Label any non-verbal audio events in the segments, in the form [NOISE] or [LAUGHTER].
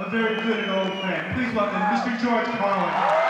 a very good and old friend. Please welcome Mr. George Carlin.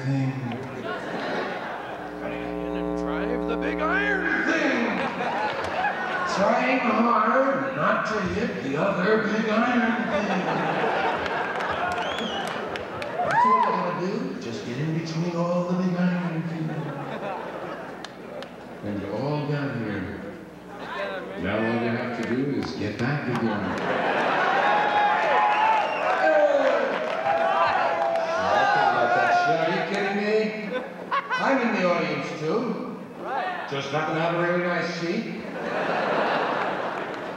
thing. And drive the big iron thing. Trying hard not to hit the other big iron thing. That's all I gotta do. Just get in between all the big iron people. And you're all down here. Now all you have to do is get back again. Just happen to have a really nice seat.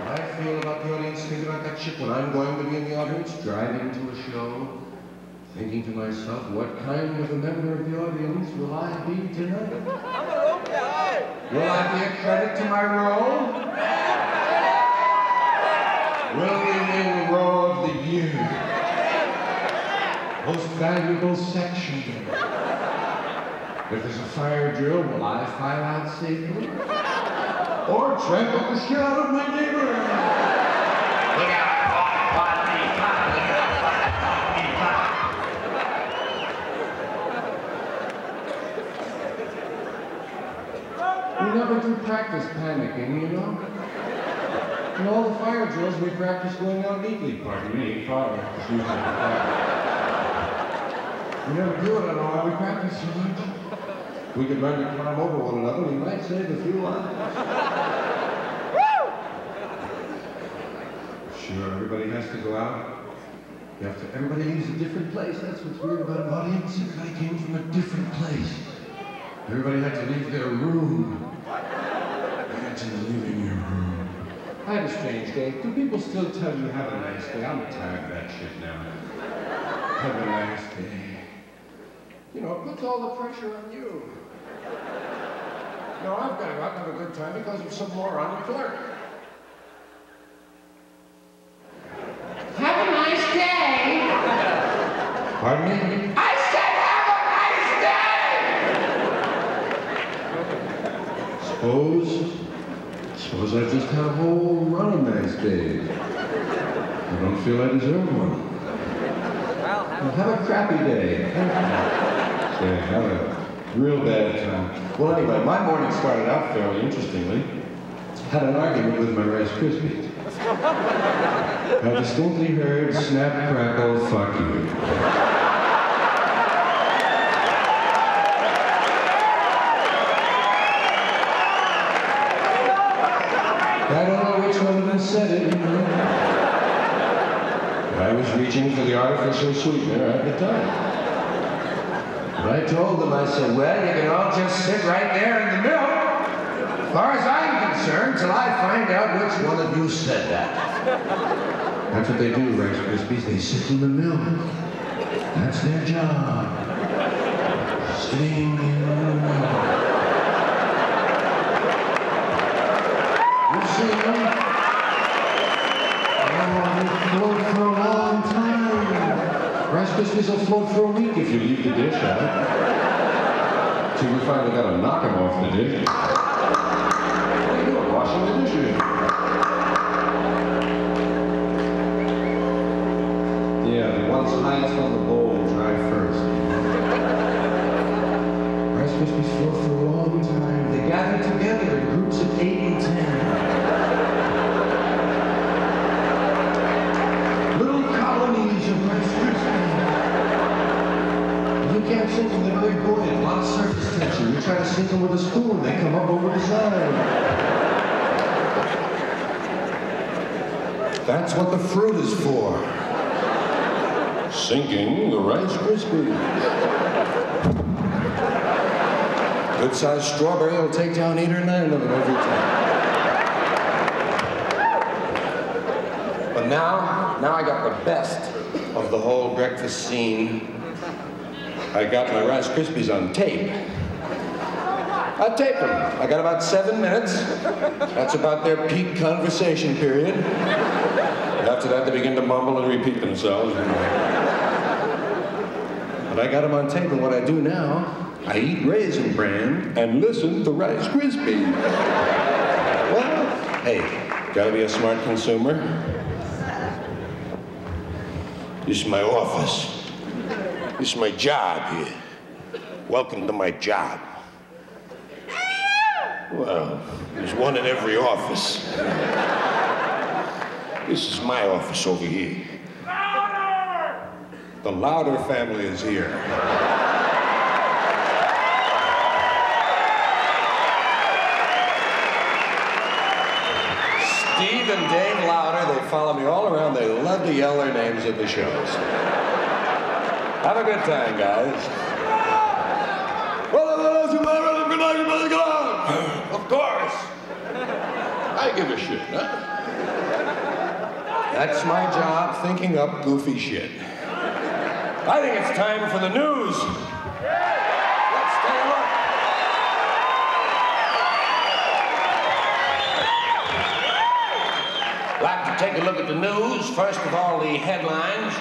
I feel about the audience thinking about that chip when I'm going to be in the audience, driving to a show, thinking to myself, what kind of a member of the audience will I be tonight? I'm a rope guy! Will I be a credit to my role? will we the role of the year? Most valuable section. If there's a fire drill, will I file out safely? or trample the shit out of my neighbor? We we never do practice panicking, you know? In all the fire drills, we practice going out neatly. Pardon me, fire. We never do it at all. We practice so much we could learn to climb over one another, we might save a few lives. sure, everybody has to go out. You have to, everybody lives a different place. That's what's weird about an audience. Everybody came from a different place. Everybody had to leave their room. Imagine leaving your room. I had a strange day. Do people still tell you have a nice day? I'm tired of that shit now. Have a nice day. You know, it puts all the pressure on you. no, I've got to have a good time because of some moron clerk. Have a nice day. Pardon me? I said have a nice day! suppose, suppose I just had a whole run of nice days. I don't feel I deserve one. Well, have, well, have a crappy day. [LAUGHS] They had a real bad time. Well, anyway, my morning started out fairly interestingly. Had an argument with my Rice Krispies. I distinctly heard snap, crackle, fuck you. I don't know which one of them said it. You know? I was reaching for the artificial sweetener at the time. I told them, I said, well, you can all just sit right there in the middle, as far as I'm concerned, till I find out which one of you said that. That's what they do, Rice Krispies. They sit in the middle. That's their job. Sitting in the middle. Krispies will float for a week if you leave the dish out. so we finally got to knock him off the dish. What are you doing? Washing the dishes. Yeah, the ones highest on the bowl try first. Rice Krispies float for a long time. They gather together in groups of eight and ten. Little colonies of Rice Krispies. You can't sink them, they're very buoyant, a lot of surface tension. You try to sink them with a spoon, they come up over the side. That's what the fruit is for. Sinking the Rice Krispies. Good sized strawberry will take down eight or nine of them every time. But now, now I got the best of the whole breakfast scene. I got my Rice Krispies on tape. I taped them. I got about seven minutes. That's about their peak conversation period. After that, they begin to mumble and repeat themselves. But I got them on tape, and what I do now, I eat Raisin Bran and listen to Rice Krispies. Well, hey, gotta be a smart consumer. This is my office. This is my job here. Welcome to my job. Well, there's one in every office. This is my office over here. The Louder family is here. Steve and Dave Louder, they follow me all around. They love to yell their names at the shows. Have a good time, guys. Of course. I give a shit, huh? That's my job, thinking up goofy shit. I think it's time for the news. Let's take a look. Like to take a look at the news. First of all, the headlines.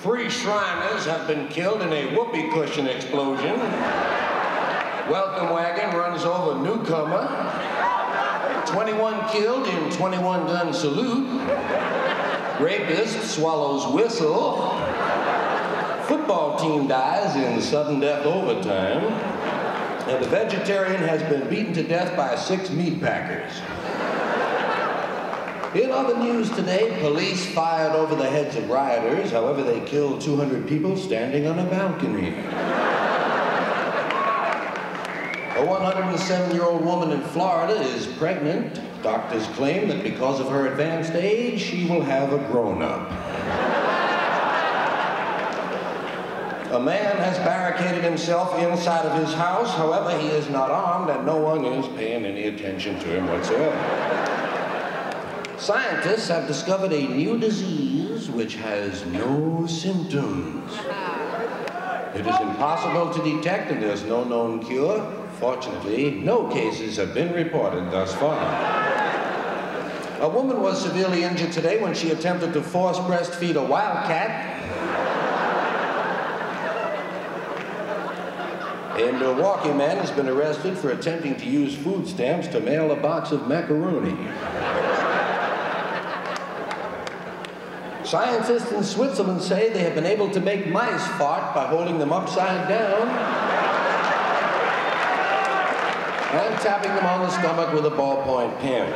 Three Shriners have been killed in a whoopee cushion explosion. Welcome wagon runs over newcomer. 21 killed in 21 gun salute. Rapist swallows whistle. Football team dies in sudden death overtime. And the vegetarian has been beaten to death by six meat packers. In other news today, police fired over the heads of rioters. However, they killed 200 people standing on a balcony. A 107-year-old woman in Florida is pregnant. Doctors claim that because of her advanced age, she will have a grown-up. A man has barricaded himself inside of his house. However, he is not armed and no one is paying any attention to him whatsoever. Scientists have discovered a new disease which has no symptoms. It is impossible to detect and there's no known cure. Fortunately, no cases have been reported thus far. A woman was severely injured today when she attempted to force breastfeed a wildcat. And a Milwaukee man has been arrested for attempting to use food stamps to mail a box of macaroni. Scientists in Switzerland say they have been able to make mice fart by holding them upside down and tapping them on the stomach with a ballpoint pen.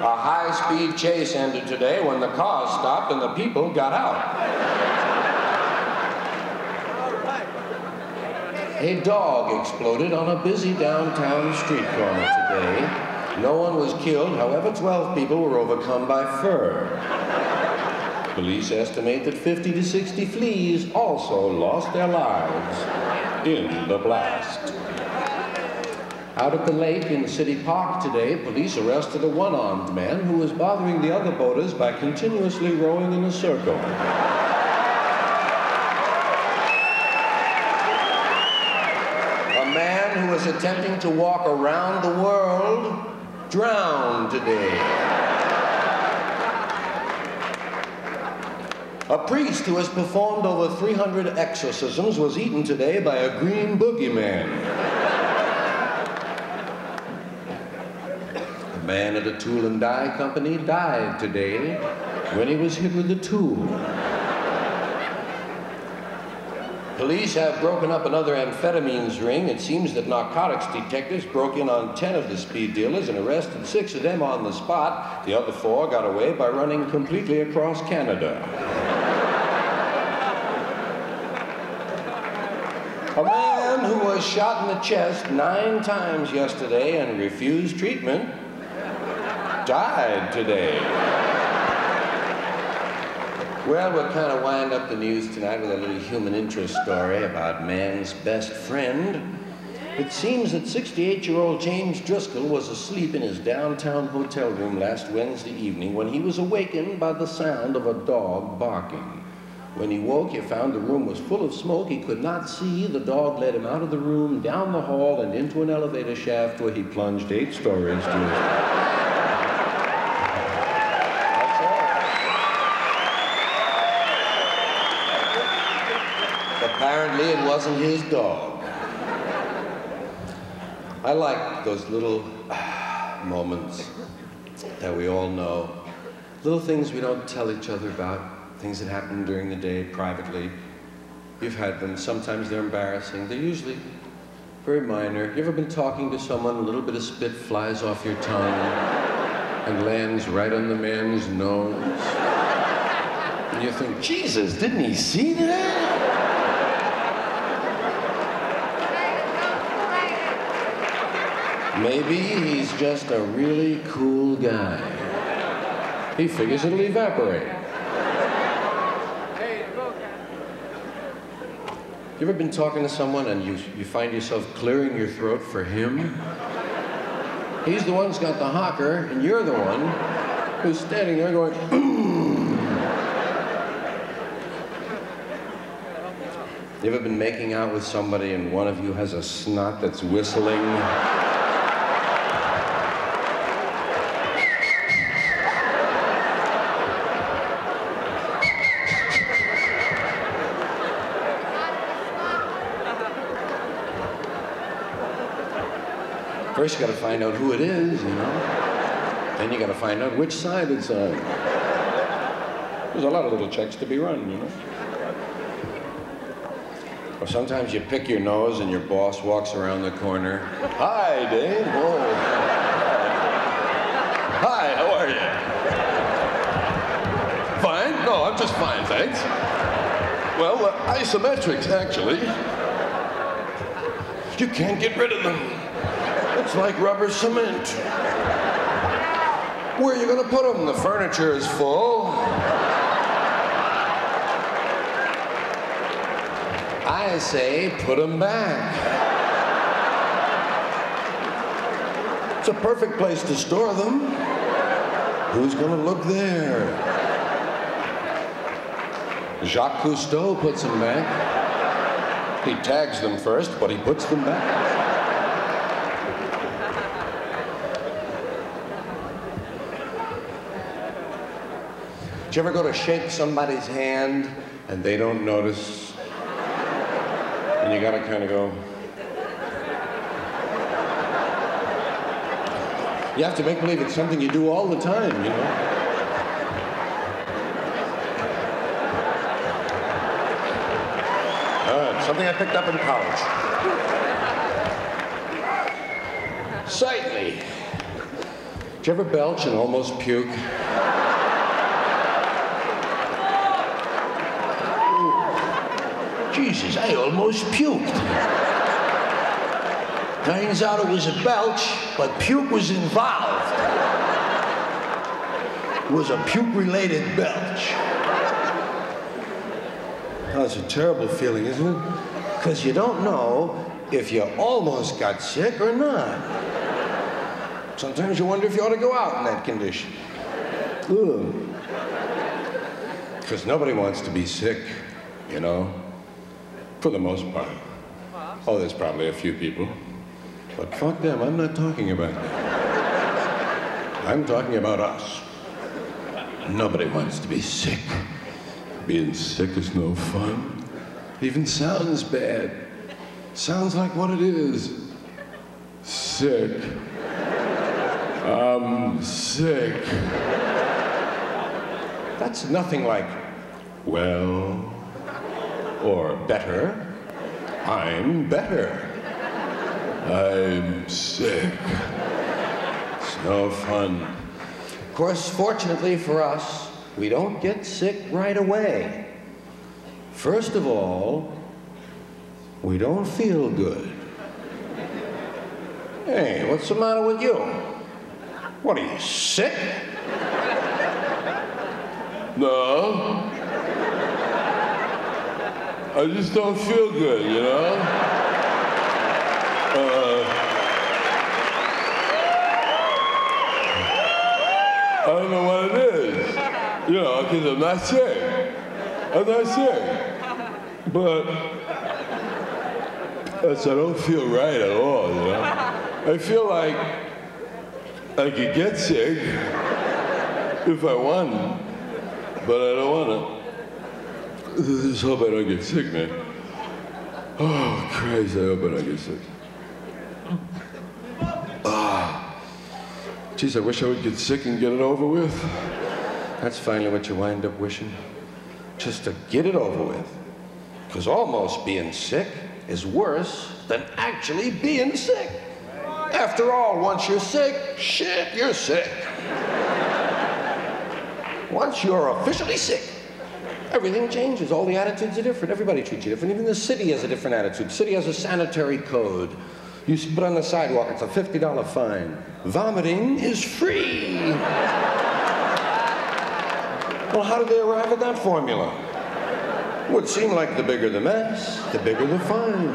A high-speed chase ended today when the cars stopped and the people got out. A dog exploded on a busy downtown street corner today. No one was killed, however, 12 people were overcome by fur. Police estimate that 50 to 60 fleas also lost their lives. in the blast. Out at the lake in the City Park today, police arrested a one-armed man who was bothering the other boaters by continuously rowing in a circle. A man who was attempting to walk around the world drowned today. A priest who has performed over 300 exorcisms was eaten today by a green boogeyman. Man at a tool and die company died today when he was hit with a tool. Police have broken up another amphetamines ring. It seems that narcotics detectives broke in on 10 of the speed dealers and arrested six of them on the spot. The other four got away by running completely across Canada. A man who was shot in the chest nine times yesterday and refused treatment died today. Well, we'll kind of wind up the news tonight with a little human interest story about man's best friend. It seems that 68-year-old James Driscoll was asleep in his downtown hotel room last Wednesday evening when he was awakened by the sound of a dog barking. When he woke, he found the room was full of smoke. He could not see. The dog led him out of the room, down the hall, and into an elevator shaft where he plunged eight stories to his Apparently, it wasn't his dog. I like those little ah, moments that we all know. Little things we don't tell each other about, things that happen during the day privately. You've had them. Sometimes they're embarrassing. They're usually very minor. You ever been talking to someone, a little bit of spit flies off your tongue and lands right on the man's nose? And you think, Jesus, didn't he see that? Maybe he's just a really cool guy. He figures it'll evaporate. Hey, You ever been talking to someone and you, you find yourself clearing your throat for him? He's the one who's got the hawker, and you're the one who's standing there going, [CLEARS THROAT] You ever been making out with somebody and one of you has a snot that's whistling? First, you got to find out who it is, you know. Then you got to find out which side it's on. There's a lot of little checks to be run, you know. Or sometimes you pick your nose and your boss walks around the corner. Hi, Dave. Oh. Hi, how are you? Fine? No, I'm just fine, thanks. Well, uh, isometrics, actually. You can't get rid of them. It's like rubber cement. Where are you going to put them? The furniture is full. I say put them back. It's a perfect place to store them. Who's going to look there? Jacques Cousteau puts them back. He tags them first, but he puts them back. Do you ever go to shake somebody's hand and they don't notice? And you gotta kind of go. You have to make believe it's something you do all the time, you know? Uh, something I picked up in college. Sightly. Did you ever belch and almost puke? Jesus, I almost puked. Turns out it was a belch, but puke was involved. It was a puke-related belch. That's a terrible feeling, isn't it? Because you don't know if you almost got sick or not. Sometimes you wonder if you ought to go out in that condition. Because nobody wants to be sick, you know, for the most part. Oh, there's probably a few people. But fuck them, I'm not talking about them. I'm talking about us. Nobody wants to be sick. Being sick is no fun. It even sounds bad. Sounds like what it is. Sick. I'm sick. That's nothing like, well, or better. I'm better. I'm sick. It's no fun. Of course, fortunately for us, we don't get sick right away. First of all, we don't feel good. Hey, what's the matter with you? What are you, sick? No. I just don't feel good, you know? Uh, I don't know what it is. You know, because I'm not sick. I'm not sick. But that's, I don't feel right at all, you know? I feel like I could get sick if I wanted, but I don't want to. Just hope I don't get sick, man. Oh, Christ, I hope I don't get sick. Ah. Geez, I wish I would get sick and get it over with. That's finally what you wind up wishing. Just to get it over with. Because almost being sick is worse than actually being sick. After all, once you're sick, shit, you're sick. Once you're officially sick, everything changes. All the attitudes are different. Everybody treats you different. Even the city has a different attitude. City has a sanitary code. You spit on the sidewalk, it's a $50 fine. Vomiting is free. well, how did they arrive at that formula? Would seem like the bigger the mess, the bigger the fine.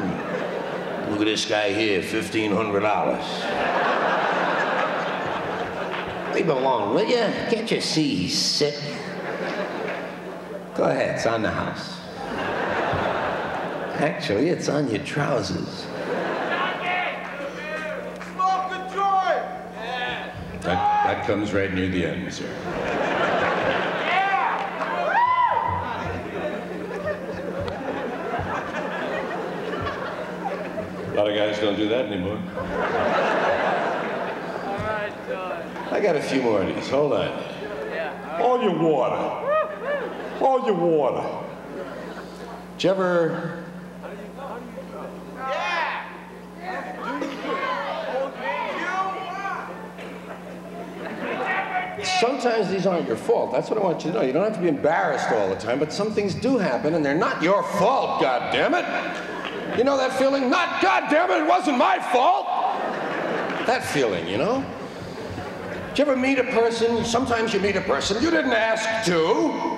Look at this guy here, $1,500. Leave him alone, will you? Can't you see he's sick? Go ahead, it's on the house. Actually, it's on your trousers. That, that comes right near the end, sir. A lot of guys don't do that anymore. I got a few more of these. Hold on. All your water. All your water. Did you ever Sometimes these aren't your fault. That's what I want you to know. You don't have to be embarrassed all the time, but some things do happen and they're not your fault, God damn it. You know that feeling? Not God damn it, it wasn't my fault. That feeling, you know? Did you ever meet a person? Sometimes you meet a person you didn't ask to,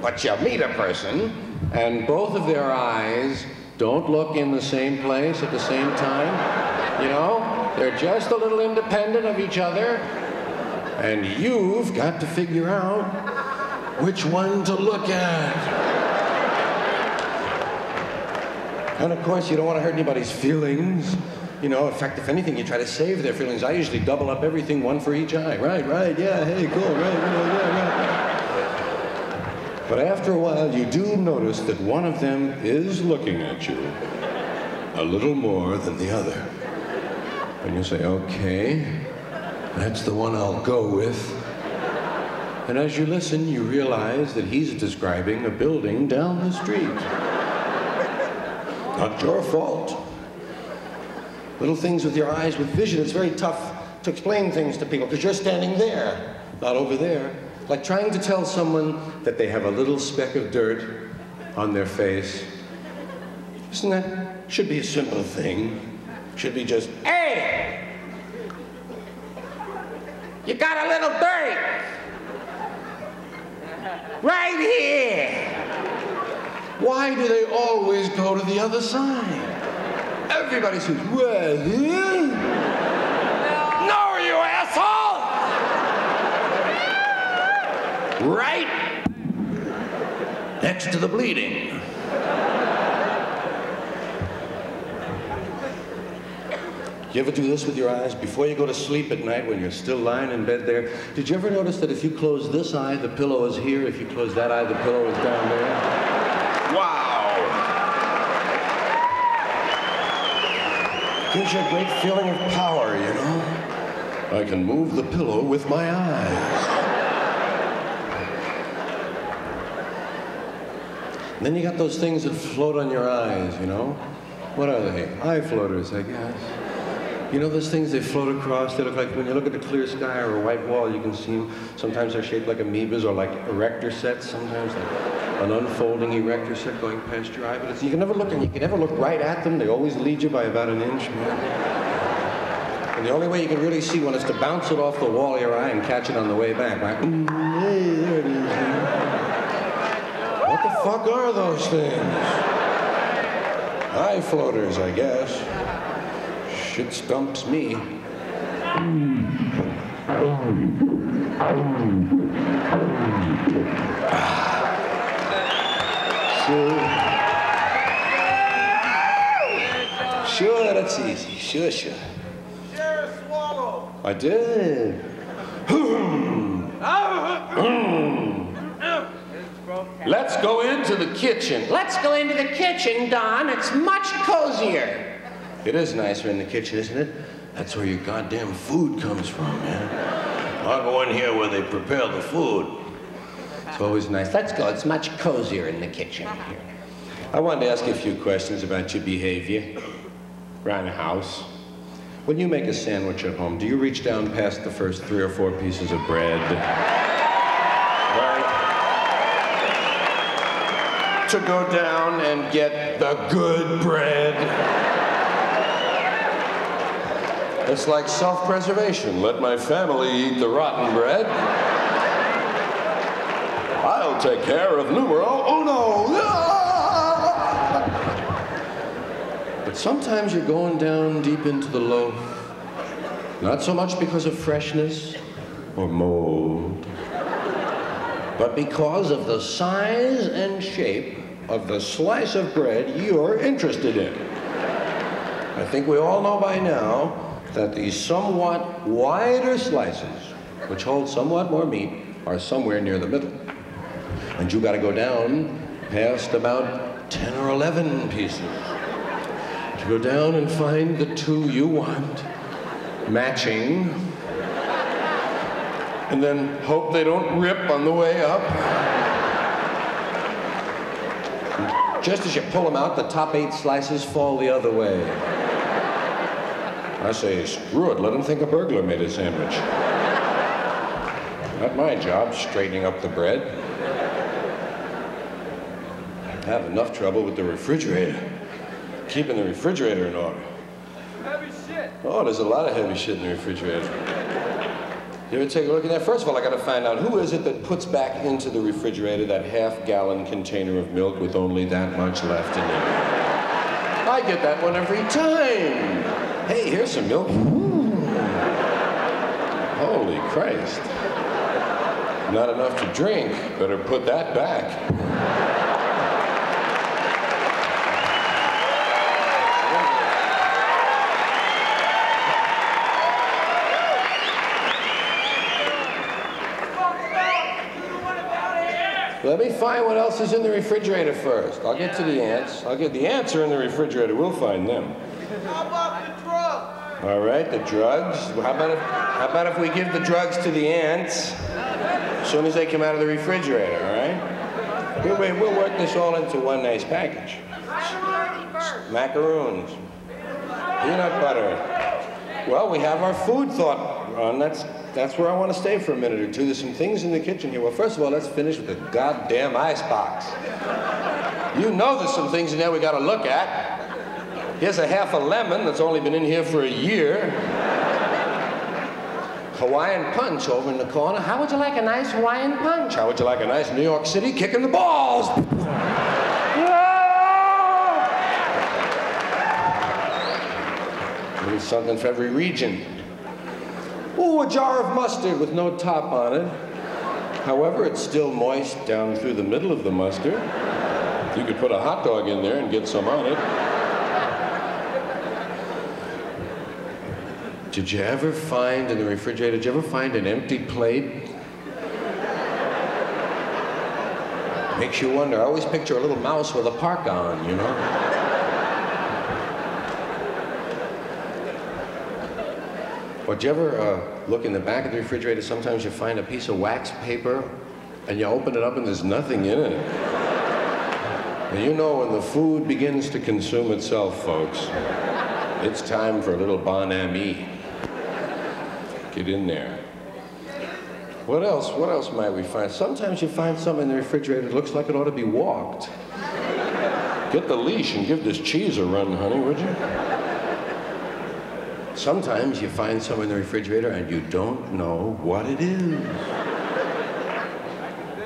but you meet a person and both of their eyes don't look in the same place at the same time. You know? They're just a little independent of each other. And you've got to figure out which one to look at. And of course, you don't want to hurt anybody's feelings. You know, in fact, if anything, you try to save their feelings. I usually double up everything, one for each eye. Right, right, yeah, hey, cool, right, know, yeah, right. But after a while, you do notice that one of them is looking at you a little more than the other. And you say, okay, that's the one I'll go with. And as you listen, you realize that he's describing a building down the street. Not your fault. Little things with your eyes, with vision, it's very tough to explain things to people because you're standing there, not over there. Like trying to tell someone that they have a little speck of dirt on their face. Isn't that, should be a simple thing. Should be just, hey, you got a little dirt. Right here. Why do they always go to the other side? Everybody says, well, huh? No, you asshole! Right next to the bleeding. You ever do this with your eyes before you go to sleep at night when you're still lying in bed there? Did you ever notice that if you close this eye, the pillow is here? If you close that eye, the pillow is down there? Wow! Gives you a great feeling of power, you know? I can move the pillow with my eyes. then you got those things that float on your eyes, you know? What are they? Eye floaters, I guess. You know those things they float across? They look like when you look at the clear sky or a white wall, you can see them. Sometimes they're shaped like amoebas or like erector sets. Sometimes like an unfolding erector set going past your eye. But it's, you can never look and you can never look right at them. They always lead you by about an inch. And the only way you can really see one is to bounce it off the wall of your eye and catch it on the way back. Right? Mm, hey, there it is. What the fuck are those things? Eye floaters, I guess. Shit stumps me. Ah. Sure. Sure, that's easy. Sure, sure. Share swallow. I did. Ah. [CLEARS THROAT] Let's go into the kitchen. Let's go into the kitchen, Don. It's much cozier. It is nicer in the kitchen, isn't it? That's where your goddamn food comes from, man. I'll go in here where they prepare the food. It's always nice. Let's go. It's much cozier in the kitchen here. I wanted to ask you a few questions about your behavior around the house. When you make a sandwich at home, do you reach down past the first three or four pieces of bread? Right? To go down and get the good bread. It's like self-preservation. Let my family eat the rotten bread. I'll take care of numero uno. [LAUGHS] But sometimes you're going down deep into the loaf. Not so much because of freshness or mold, but because of the size and shape of the slice of bread you're interested in. I think we all know by now that the somewhat wider slices, which hold somewhat more meat, are somewhere near the middle. And you gotta go down past about 10 or 11 pieces to go down and find the two you want, matching, and then hope they don't rip on the way up. Just as you pull them out, the top eight slices fall the other way. I say, screw it, let them think a burglar made a sandwich. Not my job, straightening up the bread. I have enough trouble with the refrigerator, keeping the refrigerator in order. Heavy shit. Oh, there's a lot of heavy shit in the refrigerator. You ever take a look at that? First of all, I gotta find out who is it that puts back into the refrigerator that half-gallon container of milk with only that much left in it. I get that one every time. Hey, here's some milk. Ooh. Holy Christ. Not enough to drink. Better put that back. Let me find what else is in the refrigerator first. I'll get to the ants. I'll get the ants are in the refrigerator. We'll find them. How about the drugs? All right, the drugs. How about if, how about if we give the drugs to the ants as soon as they come out of the refrigerator, all right? We'll, we'll work this all into one nice package. Macaroons. Peanut butter. Well, we have our food thought. That's, that's where I want to stay for a minute or two. There's some things in the kitchen here. Well, first of all, let's finish with the goddamn icebox. You know there's some things in there we got to look at. Here's a half a lemon that's only been in here for a year. Hawaiian punch over in the corner. How would you like a nice Hawaiian punch? How would you like a nice New York City kicking the balls? [LAUGHS] There's something for every region. Ooh, a jar of mustard with no top on it. However, it's still moist down through the middle of the mustard. You could put a hot dog in there and get some on it. Did you ever find in the refrigerator, did you ever find an empty plate? Makes you wonder. I always picture a little mouse with a parka on, you know? Or do you ever uh, look in the back of the refrigerator? Sometimes you find a piece of wax paper and you open it up and there's nothing in it. And you know when the food begins to consume itself, folks, it's time for a little Bon Ami. Get in there. What else? What else might we find? Sometimes you find something in the refrigerator that looks like it ought to be walked. Get the leash and give this cheese a run, honey, would you? Sometimes you find something in the refrigerator and you don't know what it is.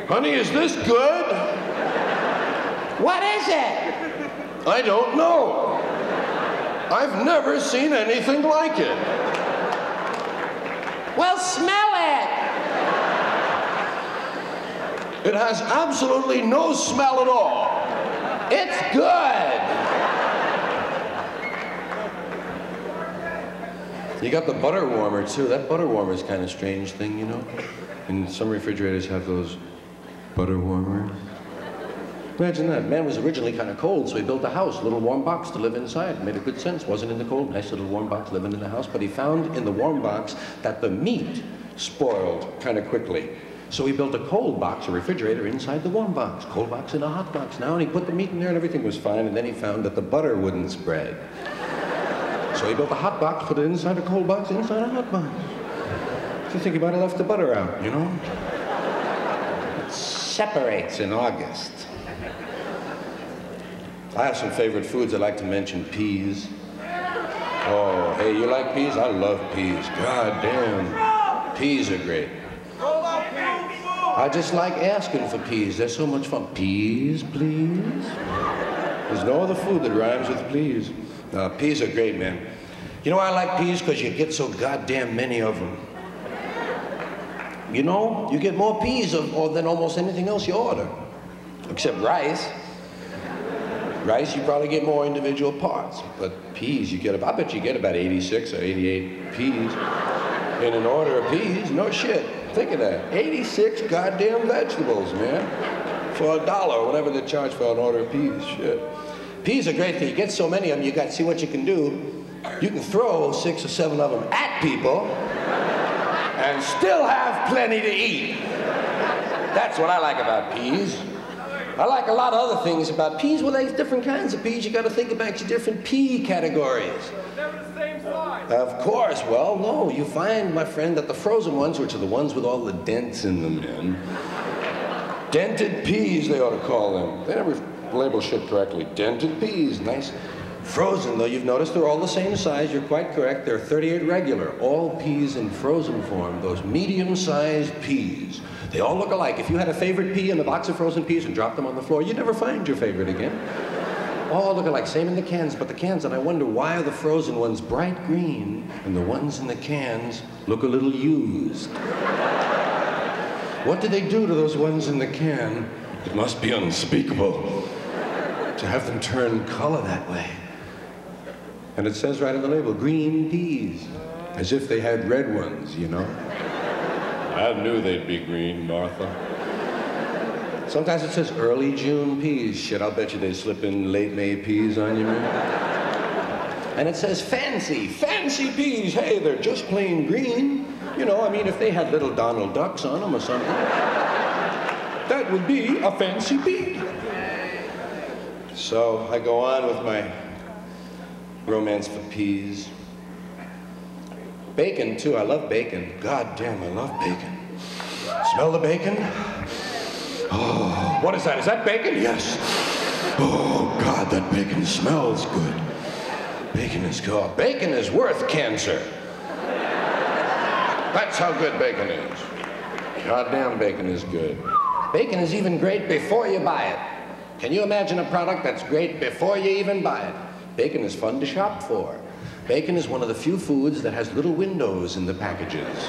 Honey, is this good? What is it? I don't know. I've never seen anything like it. Well, smell it. It has absolutely no smell at all. It's good. You got the butter warmer too. That butter warmer is kind of strange thing, you know. And some refrigerators have those butter warmers. Imagine that. Man was originally kind of cold, so he built a house, a little warm box to live inside. Made a good sense. Wasn't in the cold. Nice little warm box living in the house. But he found in the warm box that the meat spoiled kind of quickly. So he built a cold box, a refrigerator, inside the warm box. Cold box in a hot box now, and he put the meat in there and everything was fine. And then he found that the butter wouldn't spread. So he built a hot box, put it inside a cold box, inside a hot box. You think he might have left the butter out, you know? It separates in August. I have some favorite foods I like to mention. Peas. Oh, hey, you like peas? I love peas. God damn. Peas are great. I just like asking for peas. They're so much fun. Peas, please? There's no other food that rhymes with please. Uh, peas are great, man. You know why I like peas? Because you get so goddamn many of them. You know, you get more peas of, or than almost anything else you order. Except rice. Rice, you probably get more individual parts. But peas, you get, I bet you get about 86 or 88 peas in an order of peas. No shit. Think of that. 86 goddamn vegetables, man. For a dollar, whatever they charge for an order of peas. Shit. Peas are great thing. You get so many of them, you got to see what you can do. You can throw six or seven of them at people and still have plenty to eat. That's what I like about peas. I like a lot of other things about peas. Well, there's different kinds of peas. You got to think about your different pea categories. The same size. Of course. Well, no. You find, my friend, that the frozen ones, which are the ones with all the dents in them, in, dented peas, they ought to call them. They never label shit correctly. Dented peas, nice. Frozen, though, you've noticed they're all the same size. You're quite correct. They're 38 regular. All peas in frozen form, those medium-sized peas. They all look alike. If you had a favorite pea in a box of frozen peas and dropped them on the floor, you'd never find your favorite again. All look alike. Same in the cans, but the cans, and I wonder why are the frozen ones bright green and the ones in the cans look a little used? What did they do to those ones in the can? It must be unspeakable to have them turn color that way. And it says right on the label, green peas, as if they had red ones, you know? I knew they'd be green, Martha. Sometimes it says early June peas. Shit, I'll bet you they slip in late May peas on you. And it says fancy, fancy peas. Hey, they're just plain green. You know, I mean, if they had little Donald Ducks on them or something, that would be a fancy pea. So I go on with my romance for peas. Bacon, too. I love bacon. God damn, I love bacon. Smell the bacon? Oh, what is that? Is that bacon? Yes. Oh, God, that bacon smells good. Bacon is good. Bacon is worth cancer. That's how good bacon is. Goddamn, bacon is good. Bacon is even great before you buy it. Can you imagine a product that's great before you even buy it? Bacon is fun to shop for. Bacon is one of the few foods that has little windows in the packages.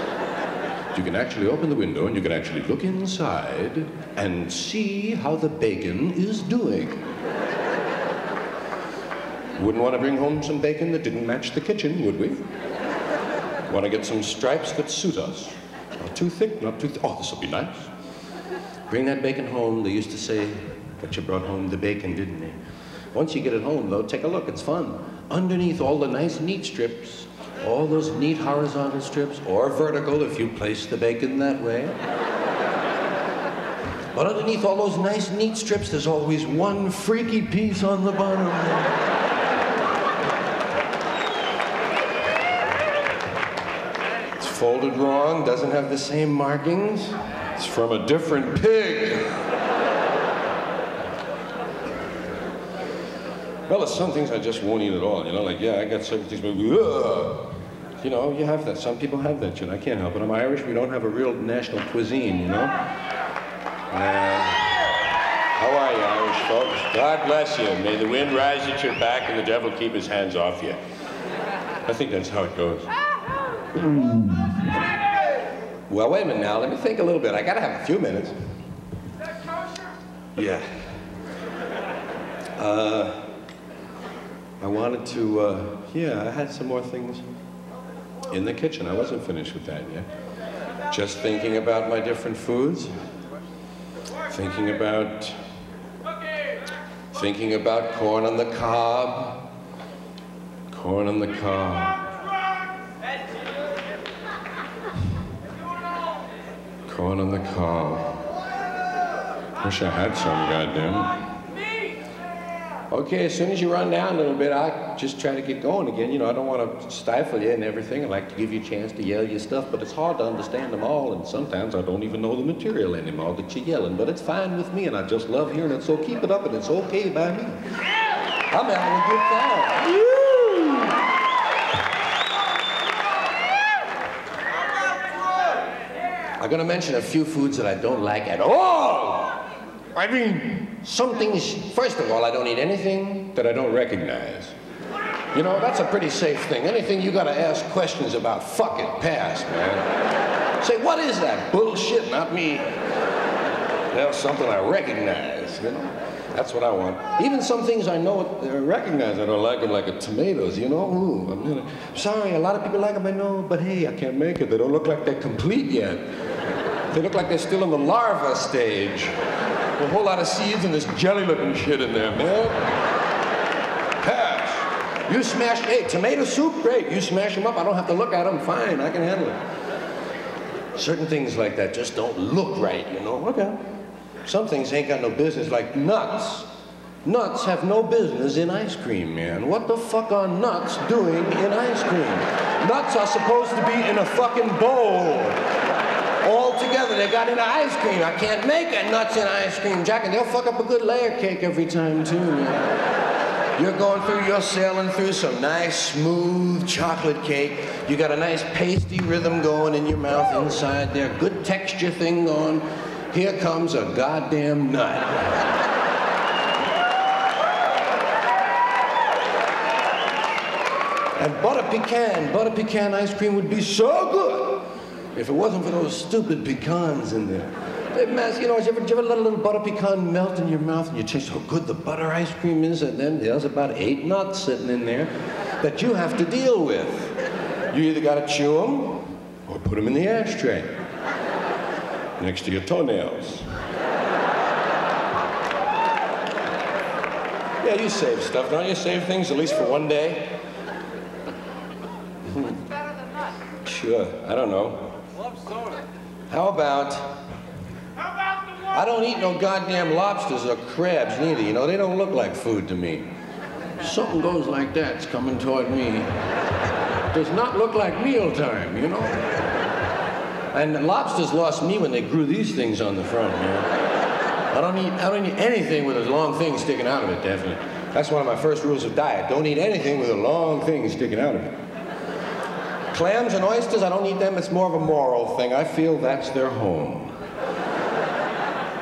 You can actually open the window and you can actually look inside and see how the bacon is doing. Wouldn't want to bring home some bacon that didn't match the kitchen, would we? Want to get some stripes that suit us. Not too thick, not too thick. Oh, this will be nice. Bring that bacon home. They used to say that you brought home the bacon, didn't they? Once you get it home, though, take a look. It's fun. Underneath all the nice neat strips, all those neat horizontal strips, or vertical if you place the bacon that way. But underneath all those nice neat strips, there's always one freaky piece on the bottom. It's folded wrong, doesn't have the same markings. It's from a different pig. Well, there's some things I just won't eat at all, you know, like, yeah, I got certain things, but, ugh. you know, you have that. Some people have that shit. I can't help it. I'm Irish. We don't have a real national cuisine, you know? Uh, how are you, Irish folks? God bless you. May the wind rise at your back and the devil keep his hands off you. I think that's how it goes. [LAUGHS] Well, wait a minute now. Let me think a little bit. I gotta have a few minutes. Yeah. Uh, I wanted to, uh, yeah, I had some more things in the kitchen. I wasn't finished with that yet. Just thinking about my different foods. Thinking about, thinking about corn on the cob. Corn on the cob. Corn on the cob. Wish I had some, goddamn. Okay, as soon as you run down a little bit, I'll just try to get going again. You know, I don't want to stifle you and everything. I like to give you a chance to yell your stuff, but it's hard to understand them all, and sometimes I don't even know the material anymore that you're yelling. But it's fine with me, and I just love hearing it, so keep it up, and it's okay by me. I'm having a good time. Woo! I'm going to mention a few foods that I don't like at all. I mean, some things, first of all, I don't eat anything that I don't recognize. You know, that's a pretty safe thing. Anything you gotta ask questions about, fuck it, pass, man. Say, what is that? Bullshit, not me. That's something I recognize, you know? That's what I want. Even some things I know, I recognize I don't like them, like tomatoes, you know? Ooh, I'm gonna, sorry, a lot of people like them, I know, but hey, I can't make it. They don't look like they're complete yet. They look like they're still in the larva stage. A whole lot of seeds and this jelly-looking shit in there, man. Pass. You smash, hey, tomato soup, great. You smash them up, I don't have to look at them, fine, I can handle it. Certain things like that just don't look right, you know? Okay. Some things ain't got no business, like nuts. Nuts have no business in ice cream, man. What the fuck are nuts doing in ice cream? Nuts are supposed to be in a fucking bowl They got into ice cream. I can't make it nuts in ice cream, Jack, and they'll fuck up a good layer cake every time, too. You're going through, you're sailing through some nice, smooth chocolate cake. You got a nice pasty rhythm going in your mouth inside there, good texture thing going. Here comes a goddamn nut. And butter pecan, butter pecan ice cream would be so good if it wasn't for those stupid pecans in there. They mess, you know, did you, ever, did you ever let a little butter pecan melt in your mouth and you taste how good the butter ice cream is, and then there's about eight nuts sitting in there that you have to deal with. You either got to chew them or put them in the ashtray next to your toenails. Yeah, you save stuff, don't you? Save things at least for one day. Hmm. Sure, I don't know. How about, I don't eat no goddamn lobsters or crabs neither, you know, they don't look like food to me. Something goes like that's coming toward me. Does not look like mealtime, you know? And lobsters lost me when they grew these things on the front, man. I don't eat, I don't eat anything with a long thing sticking out of it, definitely. That's one of my first rules of diet. Don't eat anything with a long thing sticking out of it. Clams and oysters, I don't eat them. It's more of a moral thing. I feel that's their home.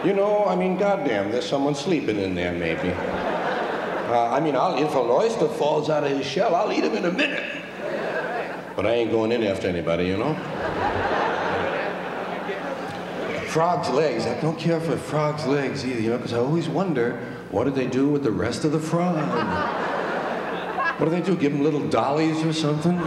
You know, I mean, goddamn, there's someone sleeping in there, maybe. Uh, I mean, I'll, if an oyster falls out of his shell, I'll eat him in a minute. But I ain't going in after anybody, you know? Frog's legs. I don't care for frog's legs either, you know, because I always wonder, what do they do with the rest of the frog? What do they do? Give them little dollies or something?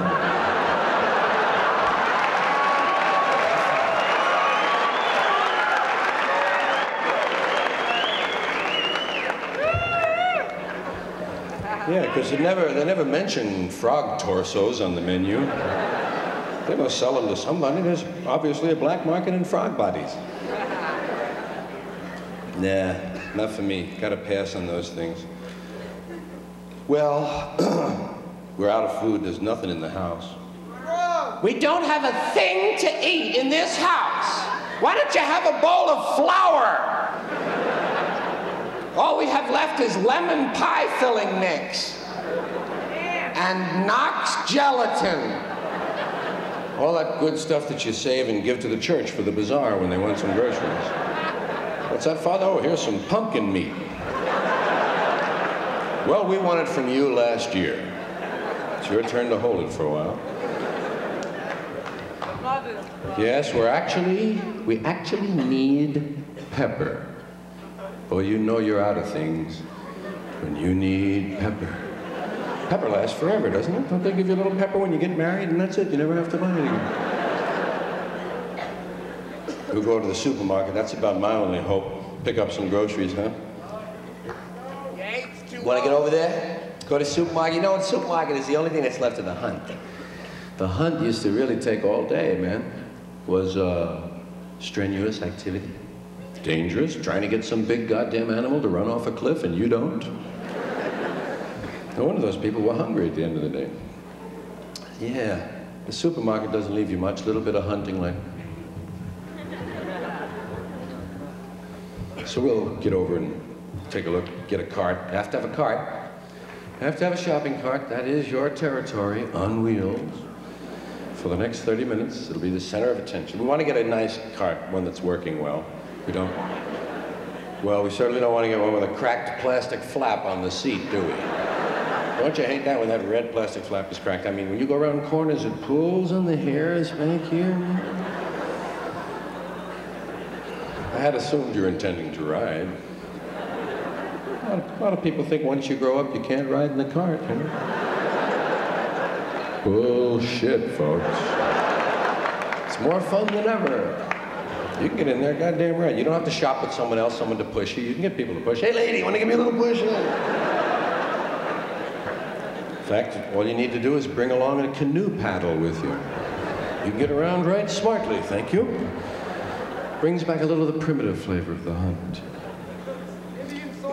Yeah, because they never, they never mention frog torsos on the menu. They must sell them to somebody. There's obviously a black market in frog bodies. Nah, not for me. Gotta pass on those things. Well, [CLEARS THROAT] we're out of food. There's nothing in the house. We don't have a thing to eat in this house. Why don't you have a bowl of flour? All we have left is lemon pie filling mix and Knox gelatin. All that good stuff that you save and give to the church for the bazaar when they want some groceries. What's that, Father? Oh, here's some pumpkin meat. Well, we won it from you last year. It's your turn to hold it for a while. Yes, we're actually, we actually need pepper. Boy, you know you're out of things when you need pepper. Pepper lasts forever, doesn't it? Don't they give you a little pepper when you get married and that's it? You never have to buy it again. We'll go to the supermarket. That's about my only hope. Pick up some groceries, huh? Want to get over there? Go to supermarket. You know what? Supermarket is the only thing that's left of the hunt. The hunt used to really take all day, man. Was uh, strenuous activity. Dangerous, trying to get some big goddamn animal to run off a cliff and you don't. No wonder those people were hungry at the end of the day. Yeah, the supermarket doesn't leave you much, little bit of hunting like. So we'll get over and take a look, get a cart. Have to have a cart. Have to have a shopping cart. That is your territory on wheels. For the next 30 minutes, it'll be the center of attention. We want to get a nice cart, one that's working well. We don't. Well, we certainly don't want to get one with a cracked plastic flap on the seat, do we? Don't you hate that when that red plastic flap is cracked? I mean, when you go around corners, it pulls on the hairs back here. I had assumed you were intending to ride. A lot, of, a lot of people think once you grow up, you can't ride in the cart, you know? Bullshit, folks. It's more fun than ever. You can get in there, goddamn right. You don't have to shop with someone else, someone to push you. You can get people to push. Hey, lady, want to give me a little push? In fact, all you need to do is bring along a canoe paddle with you. You can get around right smartly, thank you. Brings back a little of the primitive flavor of the hunt.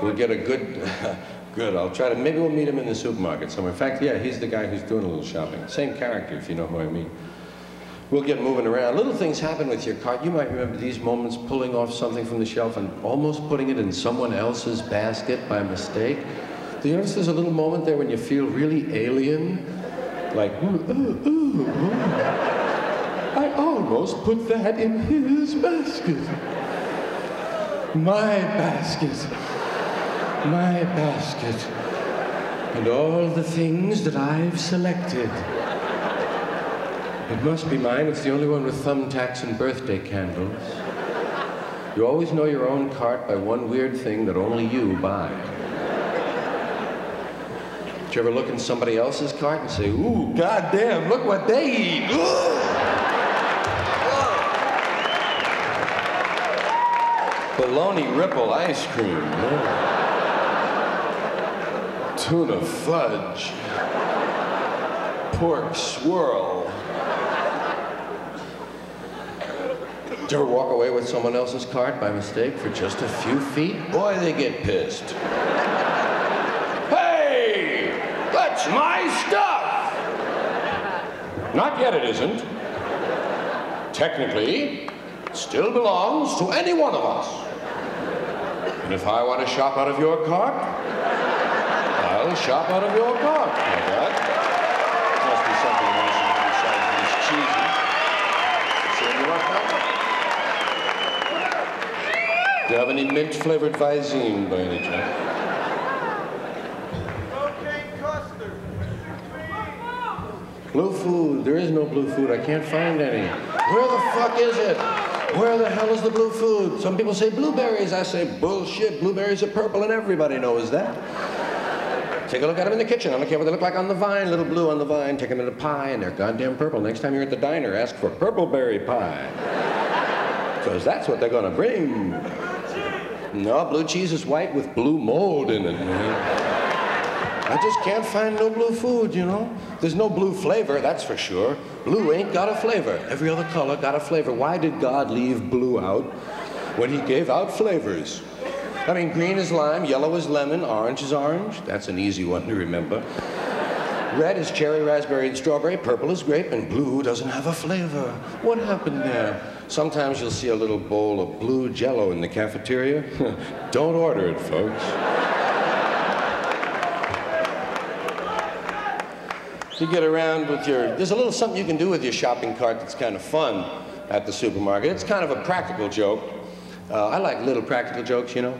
We'll get a good, [LAUGHS] good, I'll try to, maybe we'll meet him in the supermarket somewhere. In fact, yeah, he's the guy who's doing a little shopping. Same character, if you know who I mean. We'll get moving around. Little things happen with your cart. You might remember these moments pulling off something from the shelf and almost putting it in someone else's basket by mistake. Do you notice there's a little moment there when you feel really alien? Like, ooh, ooh, ooh. I almost put that in his basket. My basket. My basket. And all the things that I've selected. It must be mine. It's the only one with thumbtacks and birthday candles. You always know your own cart by one weird thing that only you buy. Did you ever look in somebody else's cart and say, ooh, goddamn, look what they eat. Ooh. Bologna ripple ice cream. Oh. Tuna fudge. Pork swirl. Ever walk away with someone else's cart by mistake for just a few feet? Boy, they get pissed. hey! That's my stuff! Not yet, it isn't. Technically, it still belongs to any one of us. And if I want to shop out of your cart, I'll shop out of your cart. Do you have any mint-flavored Visine by any chance? Blue food. There is no blue food. I can't find any. Where the fuck is it? Where the hell is the blue food? Some people say blueberries. I say bullshit. Blueberries are purple, and everybody knows that. Take a look at them in the kitchen. I don't care what they look like on the vine. Little blue on the vine. Take them in a pie, and they're goddamn purple. Next time you're at the diner, ask for purple berry pie. Because that's what they're going to bring. No, blue cheese is white with blue mold in it, man. I just can't find no blue food, you know? There's no blue flavor, that's for sure. Blue ain't got a flavor. Every other color got a flavor. Why did God leave blue out when he gave out flavors? I mean, green is lime, yellow is lemon, orange is orange. That's an easy one to remember. Red is cherry, raspberry, and strawberry. Purple is grape, and blue doesn't have a flavor. What happened there? Sometimes you'll see a little bowl of blue jello in the cafeteria. [LAUGHS] Don't order it, folks. you get around with your, there's a little something you can do with your shopping cart that's kind of fun at the supermarket. It's kind of a practical joke. Uh, I like little practical jokes, you know.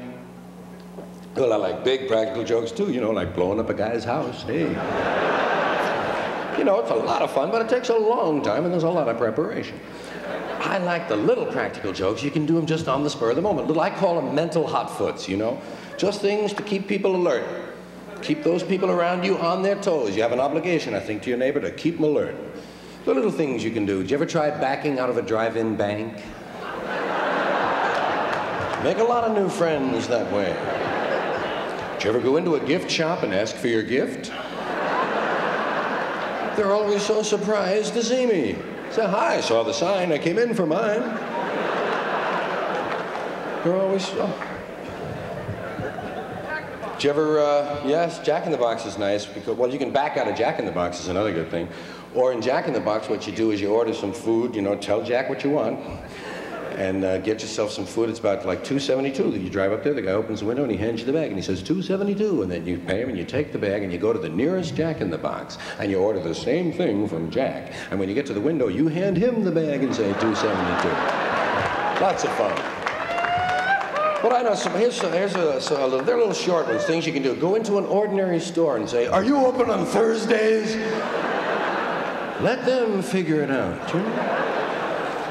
Well, I like big practical jokes too, you know, like blowing up a guy's house. Hey. you know, it's a lot of fun, but it takes a long time and there's a lot of preparation. I like the little practical jokes. You can do them just on the spur of the moment. Little, I call them mental hotfoots, you know? Just things to keep people alert. Keep those people around you on their toes. You have an obligation, I think, to your neighbor to keep them alert. The little things you can do. Did you ever try backing out of a drive-in bank? Make a lot of new friends that way. Did you ever go into a gift shop and ask for your gift? They're always so surprised to see me. Say, hi, saw the sign, I came in for mine. They're always, oh. Did you ever, uh, yes, Jack in the Box is nice because, well, you can back out of Jack in the Box is another good thing. Or in Jack in the Box, what you do is you order some food, you know, tell Jack what you want, and uh, get yourself some food. It's about like 272. You drive up there, the guy opens the window and he hands you the bag and he says 272, and then you pay him and you take the bag and you go to the nearest Jack in the Box and you order the same thing from Jack. And when you get to the window, you hand him the bag and say 272. Lots of fun. But I know some, here's, here's a, a little, they're little short ones, things you can do. Go into an ordinary store and say, are you open on Thursdays? Let them figure it out. You know?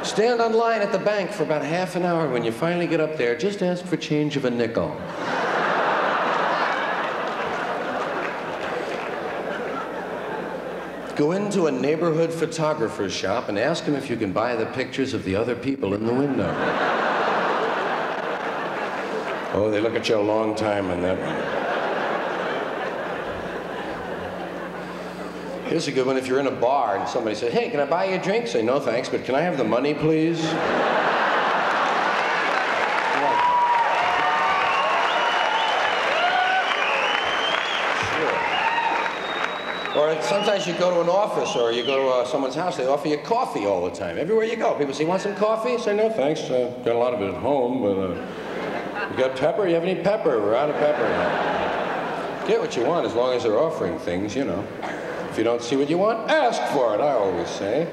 Stand on line at the bank for about half an hour. When you finally get up there, just ask for change of a nickel. Go into a neighborhood photographer's shop and ask him if you can buy the pictures of the other people in the window. Oh, they look at you a long time on that one. Here's a good one. If you're in a bar and somebody says, hey, can I buy you a drink? Say, no, thanks, but can I have the money, please? Or sometimes you go to an office or you go to uh, someone's house, they offer you coffee all the time. Everywhere you go, people say, want some coffee? Say, no, thanks. Uh, got a lot of it at home, but uh, you got pepper? You have any pepper? We're out of pepper. Get what you want as long as they're offering things, you know. If you don't see what you want, ask for it, I always say.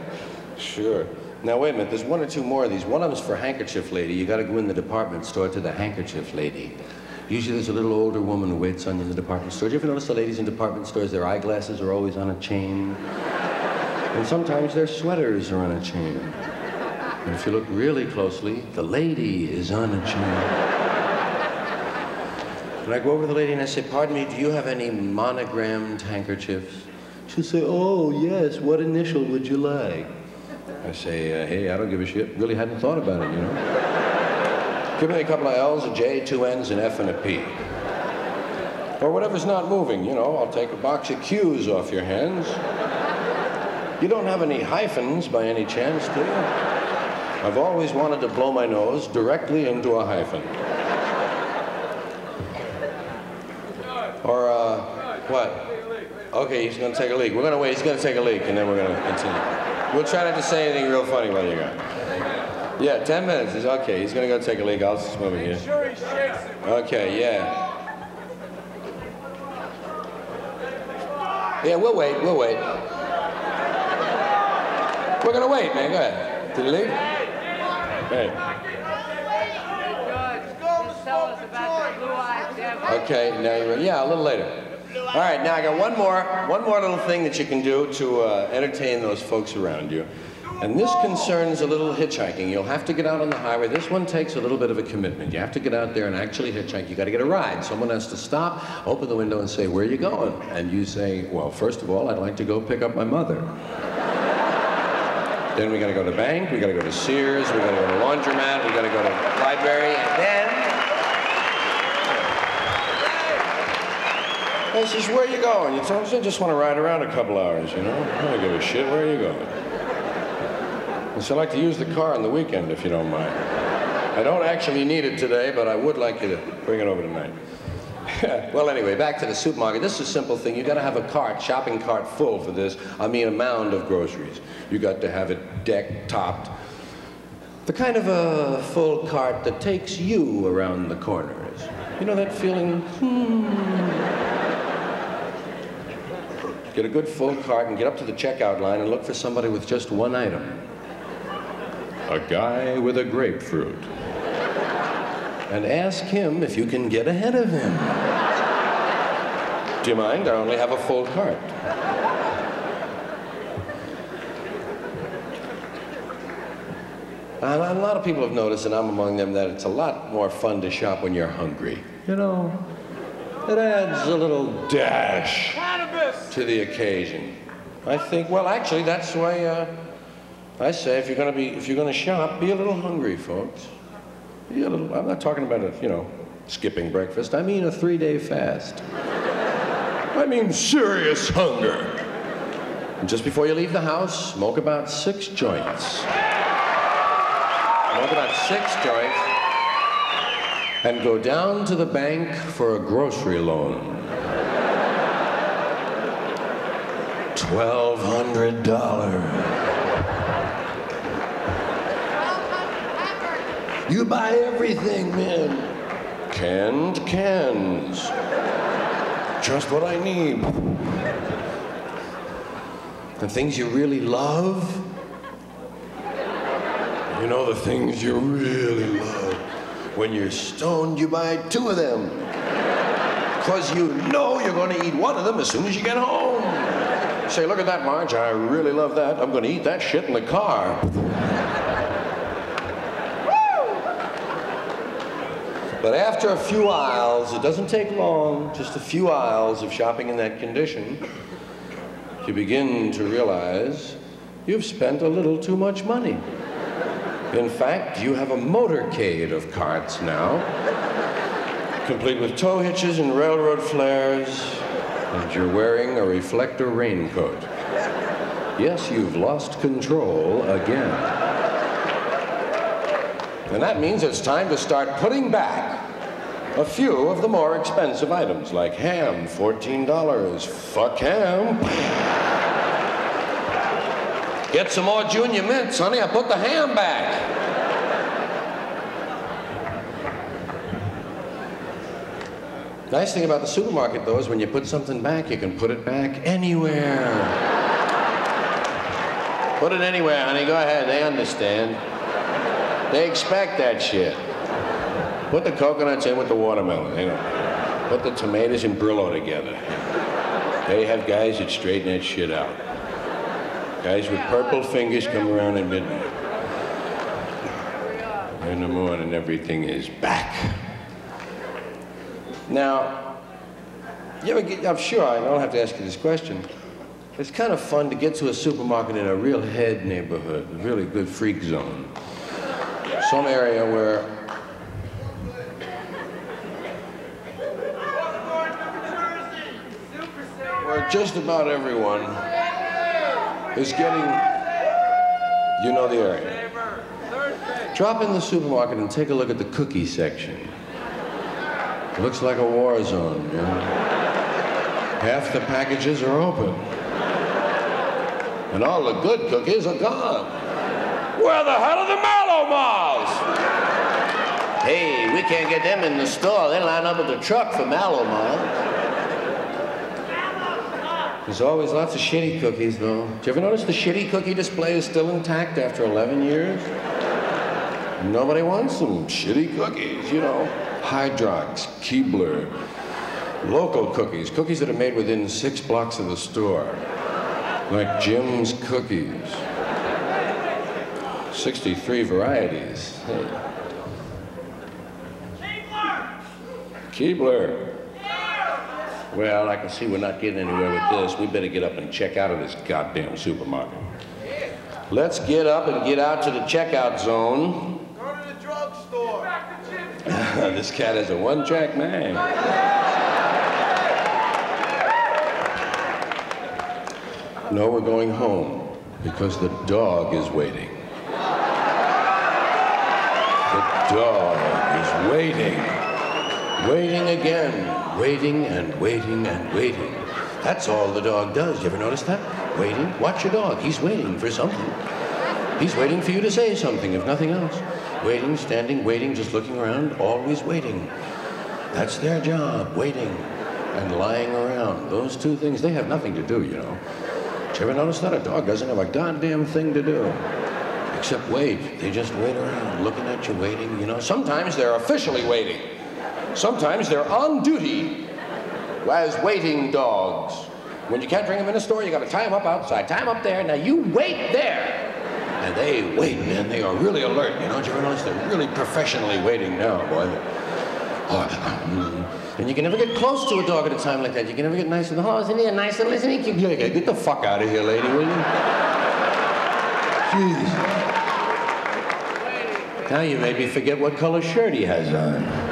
Sure. Now, wait a minute. There's one or two more of these. One of them's for handkerchief lady. You got to go in the department store to the handkerchief lady. Usually there's a little older woman who waits on you in the department store. Do you ever notice the ladies in department stores, their eyeglasses are always on a chain? And sometimes their sweaters are on a chain. And if you look really closely, the lady is on a chain. And I go over to the lady and I say, pardon me, do you have any monogrammed handkerchiefs? She'll say, oh, yes, what initial would you like? I say, uh, hey, I don't give a shit. Really hadn't thought about it, you know? Give me a couple of L's, a J, two N's, an F, and a P. Or whatever's not moving, you know, I'll take a box of Q's off your hands. You don't have any hyphens by any chance, do you? I've always wanted to blow my nose directly into a hyphen. Or, uh, what? Okay, he's gonna take a leak. We're gonna wait, he's gonna take a leak, and then we're gonna continue. We'll try not to say anything real funny while you're gone. Yeah, 10 minutes is okay. He's gonna go take a leak. I'll just move it here. Okay, yeah. Yeah, we'll wait, we'll wait. We're gonna wait, man. Go ahead. Did he leave? Hey. Okay, now you're, yeah, a little later. All right, now I got one more, one more little thing that you can do to uh, entertain those folks around you. And this concerns a little hitchhiking. You'll have to get out on the highway. This one takes a little bit of a commitment. You have to get out there and actually hitchhike. You got to get a ride. Someone has to stop, open the window, and say, "Where are you going?" And you say, "Well, first of all, I'd like to go pick up my mother." then we got to go to the bank. We got to go to Sears. We got to go to laundromat. We got to go to library, and then. I says, where are you going? You tell me, I just want to ride around a couple hours, you know? I don't give a shit. Where are you going? I said, I'd like to use the car on the weekend, if you don't mind. I don't actually need it today, but I would like you to bring it over tonight. [LAUGHS] well, anyway, back to the supermarket. This is a simple thing. You got to have a cart, shopping cart full for this. I mean, a mound of groceries. You got to have it decked, topped. The kind of a full cart that takes you around the corners. You know that feeling? Hmm. Get a good full cart and get up to the checkout line and look for somebody with just one item. A guy with a grapefruit. And ask him if you can get ahead of him. Do you mind? I only have a full cart. A lot of people have noticed, and I'm among them, that it's a lot more fun to shop when you're hungry. You know, it adds a little dash to the occasion. I think, well, actually, that's why uh, I say if you're going to be, if you're going to shop, be a little hungry, folks. Be a little. I'm not talking about a, you know, skipping breakfast. I mean a three-day fast. I mean serious hunger. And just before you leave the house, smoke about six joints. Smoke about six joints and go down to the bank for a grocery loan. Twelve hundred dollars. You buy everything, man. Canned cans. Just what I need. The things you really love. You know the things you really love. When you're stoned, you buy two of them. Because you know you're going to eat one of them as soon as you get home. Say, look at that, Marge. I really love that. I'm going to eat that shit in the car. But after a few aisles, it doesn't take long, just a few aisles of shopping in that condition, you begin to realize you've spent a little too much money. In fact, you have a motorcade of carts now, complete with tow hitches and railroad flares, and you're wearing a reflector raincoat. Yes, you've lost control again. And that means it's time to start putting back a few of the more expensive items, like ham, $14. Fuck ham. Get some more junior mints, honey. I put the ham back. Nice thing about the supermarket, though, is when you put something back, you can put it back anywhere. put it anywhere, honey. Go ahead. They understand. They expect that shit. Put the coconuts in with the watermelon. You know. Put the tomatoes and Brillo together. They have guys that straighten that shit out. Guys with purple fingers come around at midnight. In the morning, everything is back. Now, you ever get, I'm sure I don't have to ask you this question. It's kind of fun to get to a supermarket in a real head neighborhood, a really good freak zone. Some area where where just about everyone is getting, you know the area. Drop in the supermarket and take a look at the cookie section. It looks like a war zone, you know? Half the packages are open. And all the good cookies are gone. Where the hell are the Mallomars? Hey, we can't get them in the store. They line up at the truck for Mallomar. There's always lots of shitty cookies, though. Did you ever notice the shitty cookie display is still intact after 11 years? Nobody wants them. Shitty cookies, you know. Hydrox, Keebler, Local cookies, cookies that are made within six blocks of the store, like Jim's Cookies. 63 varieties. Hey. Keebler. Well, I can see we're not getting anywhere with this. We better get up and check out of this goddamn supermarket. Let's get up and get out to the checkout zone. Go to the drugstore. [LAUGHS] this cat is a one-track man. No, we're going home because the dog is waiting. The dog is waiting. Waiting again. Waiting and waiting and waiting. That's all the dog does. You ever notice that? Waiting. Watch your dog. He's waiting for something. He's waiting for you to say something, if nothing else. Waiting, standing, waiting, just looking around, always waiting. That's their job, waiting and lying around. Those two things, they have nothing to do, you know. Did you ever notice that? A dog doesn't have a goddamn thing to do. Except wait. They just wait around, looking at you, waiting, you know. Sometimes they're officially waiting. Sometimes they're on duty as waiting dogs. When you can't bring them in a store, you gotta tie them up outside. Tie them up there. Now you wait there. And they wait, man. They are really alert. You know, did you they're really professionally waiting now, boy? Oh, mm. and you can never get close to a dog at a time like that. You can never get nice and, oh, isn't he a nice little, isn't he cute? Yeah, Get the fuck out of here, lady, will you? Jeez. Now you made me forget what color shirt he has on.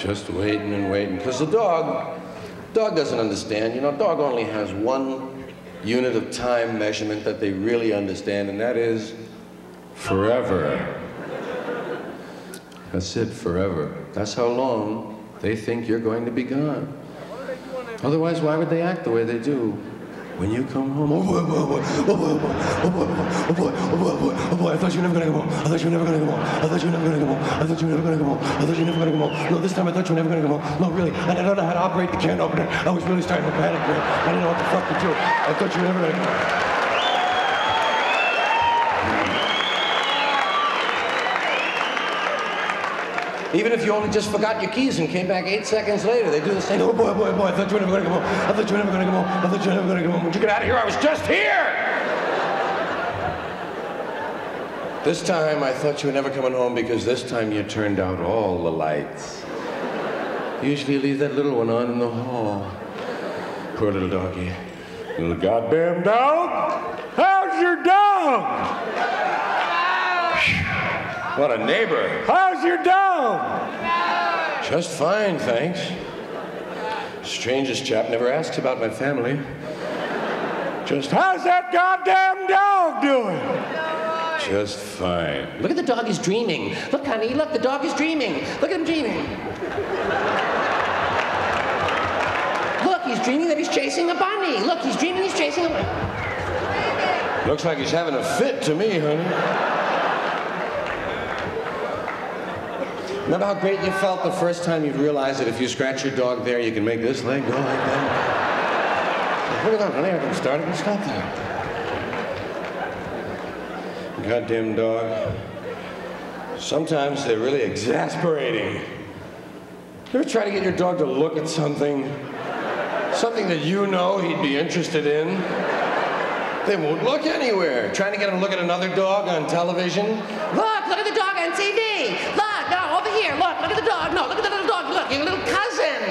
Just waiting and waiting. Because the dog, dog doesn't understand. You know, dog only has one unit of time measurement that they really understand, and that is forever. That's it, forever. That's how long they think you're going to be gone. Otherwise, why would they act the way they do? When you come home, oh boy, oh boy, oh boy, oh boy, oh boy, oh boy, oh boy, oh boy, oh boy, oh boy, I thought you were never gonna come home. I thought you were never gonna come home. I thought you were never gonna come home. I thought you were never gonna come home. I thought you were never gonna come home. No, this time I thought you were never gonna come home. No, really. I don't know how to operate the can opener. I was really starting to panic, man. I didn't know what the fuck to do. I thought you were never gonna come home. Even if you only just forgot your keys and came back eight seconds later, they do the same. Oh boy, boy, boy, I thought you were never gonna come home. I thought you were never gonna come home. I thought you were never gonna come home. Would you get out of here? I was just here! This time I thought you were never coming home because this time you turned out all the lights. Usually you leave that little one on in the hall. Poor little doggy. Little goddamn dog? How's your dog? What a neighbor. How's your dog? Just fine, thanks. Strangest chap never asks about my family. Just, how's that goddamn dog doing? Just fine. Look at the dog, he's dreaming. Look, honey, look, the dog is dreaming. Look at him dreaming. Look, he's dreaming that he's chasing a bunny. Look, he's dreaming he's chasing a bunny. Looks like he's having a fit to me, honey. Remember how great you felt the first time you realized that if you scratch your dog there, you can make this leg go like that? Look at that, honey, I can start it and stop there. Goddamn dog. Sometimes they're really exasperating. You ever try to get your dog to look at something, something that you know he'd be interested in? They won't look anywhere. Trying to get him to look at another dog on television. Look, look at the dog on TV. Look, no, over here. Look, at the dog. No, look at the little dog. Look, your little cousin.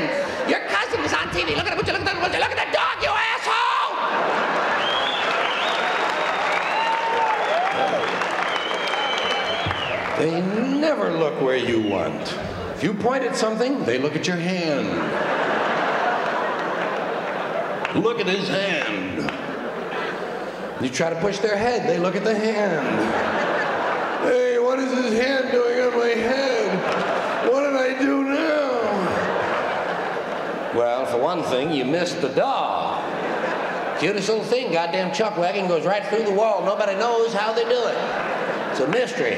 Your cousin is on TV. Look at it. Look at you look at the dog, you asshole? They never look where you want. If you point at something, they look at your hand. Look at his hand. You try to push their head, they look at the hand. Hey, what is his hand doing on my head? What did I do now? Well, for one thing, you missed the dog. Cutest little thing, goddamn chuck wagon goes right through the wall. Nobody knows how they do it. It's a mystery.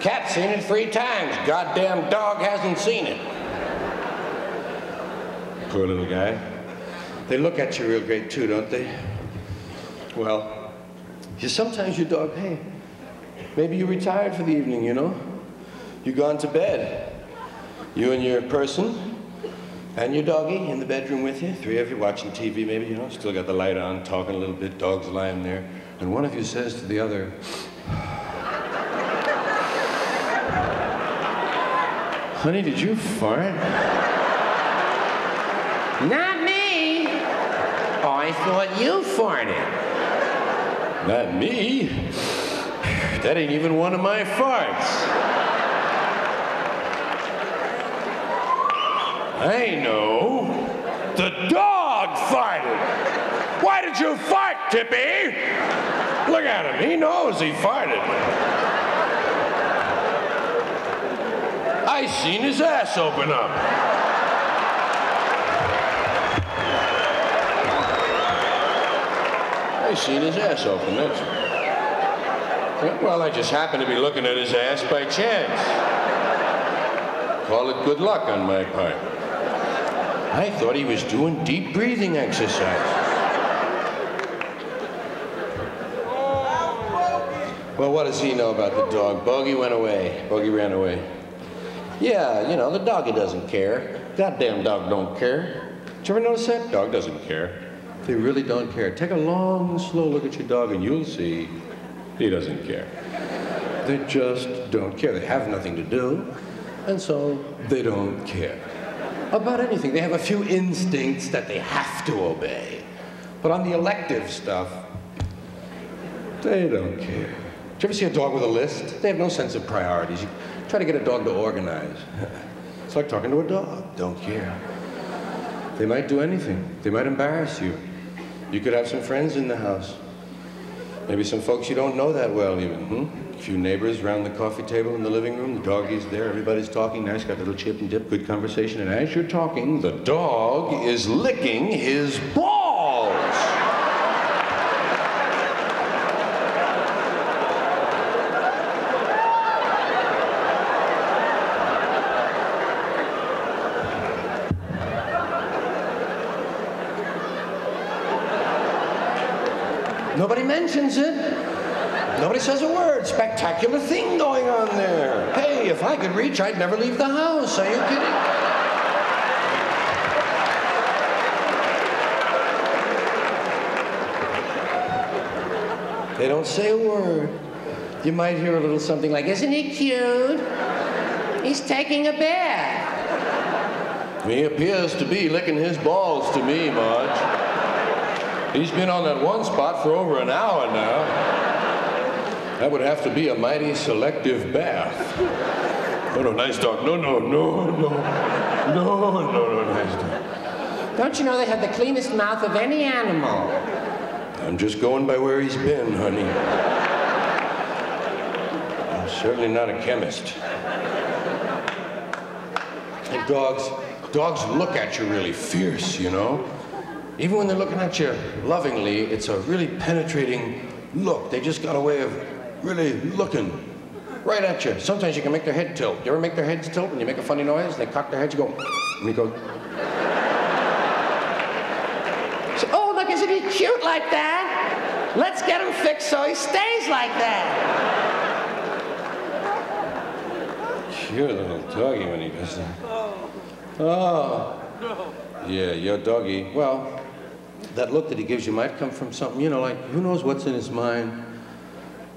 Cat's seen it three times. Goddamn dog hasn't seen it. Poor little guy. They look at you real great too, don't they? Well, you sometimes your dog, hey, maybe you retired for the evening, you know? You gone to bed. You and your person, and your doggy in the bedroom with you. Three of you watching TV, maybe, you know, still got the light on, talking a little bit, dog's lying there. And one of you says to the other, Honey, did you fart? Not me. Oh, I thought you farted. Not me. That ain't even one of my farts. I know. The dog farted. Why did you fart, Tippy? Look at him. He knows he farted. I seen his ass open up. I seen his ass open, that's all. Well, I just happened to be looking at his ass by chance. Call it good luck on my part. I thought he was doing deep breathing exercise. Well, what does he know about the dog? Bogey went away. Bogey ran away. Yeah, you know, the doggy doesn't care. Goddamn dog don't care. Did you ever notice that? Dog doesn't care. They really don't care. Take a long, slow look at your dog and you'll see he doesn't care. They just don't care. They have nothing to do, and so they don't care. About anything. They have a few instincts that they have to obey. But on the elective stuff, they don't care. Did you ever see a dog with a list? They have no sense of priorities. You try to get a dog to organize. [LAUGHS] It's like talking to a dog. Don't care. They might do anything. They might embarrass you. You could have some friends in the house. Maybe some folks you don't know that well even, hmm? A few neighbors around the coffee table in the living room, the doggy's there, everybody's talking. Nice, got a little chip and dip, good conversation, and as you're talking, the dog is licking his balls! Nobody mentions it. Nobody says a word. Spectacular thing going on there. Hey, if I could reach, I'd never leave the house. Are you kidding? They don't say a word. You might hear a little something like, Isn't he cute? He's taking a bath. He appears to be licking his balls to me, Marge. He's been on that one spot for over an hour now. That would have to be a mighty selective bath. No, no, nice dog. No, no, no, no. No, no, no, nice dog. Don't you know they have the cleanest mouth of any animal? I'm just going by where he's been, honey. I'm certainly not a chemist. And dogs, dogs look at you really fierce, you know? Even when they're looking at you lovingly, it's a really penetrating look. They just got a way of really looking right at you. Sometimes you can make their head tilt. You ever make their heads tilt when you make a funny noise? They cock their heads, you go, and you go. So, oh, look, isn't he cute like that? Let's get him fixed so he stays like that. Cute little doggy when he does that. Oh. oh. Yeah, your doggy. Well, that look that he gives you might come from something, you know, like who knows what's in his mind.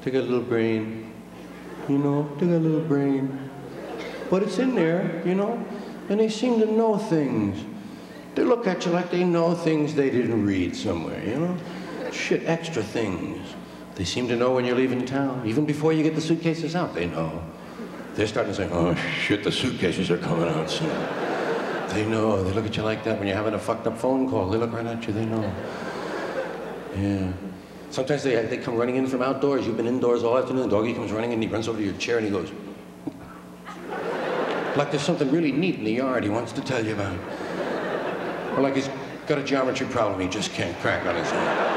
Take a little brain, you know, take a little brain. But it's in there, you know, and they seem to know things. They look at you like they know things they didn't read somewhere, you know? Shit, extra things. They seem to know when you're leaving town. Even before you get the suitcases out, they know. They're starting to say, oh shit, the suitcases are coming out soon. They know. They look at you like that when you're having a fucked up phone call. They look right at you. They know. Yeah. Sometimes they, they come running in from outdoors. You've been indoors all afternoon. The doggy comes running in. He runs over to your chair and he goes, [LAUGHS] like there's something really neat in the yard he wants to tell you about. Or like he's got a geometry problem he just can't crack on his own.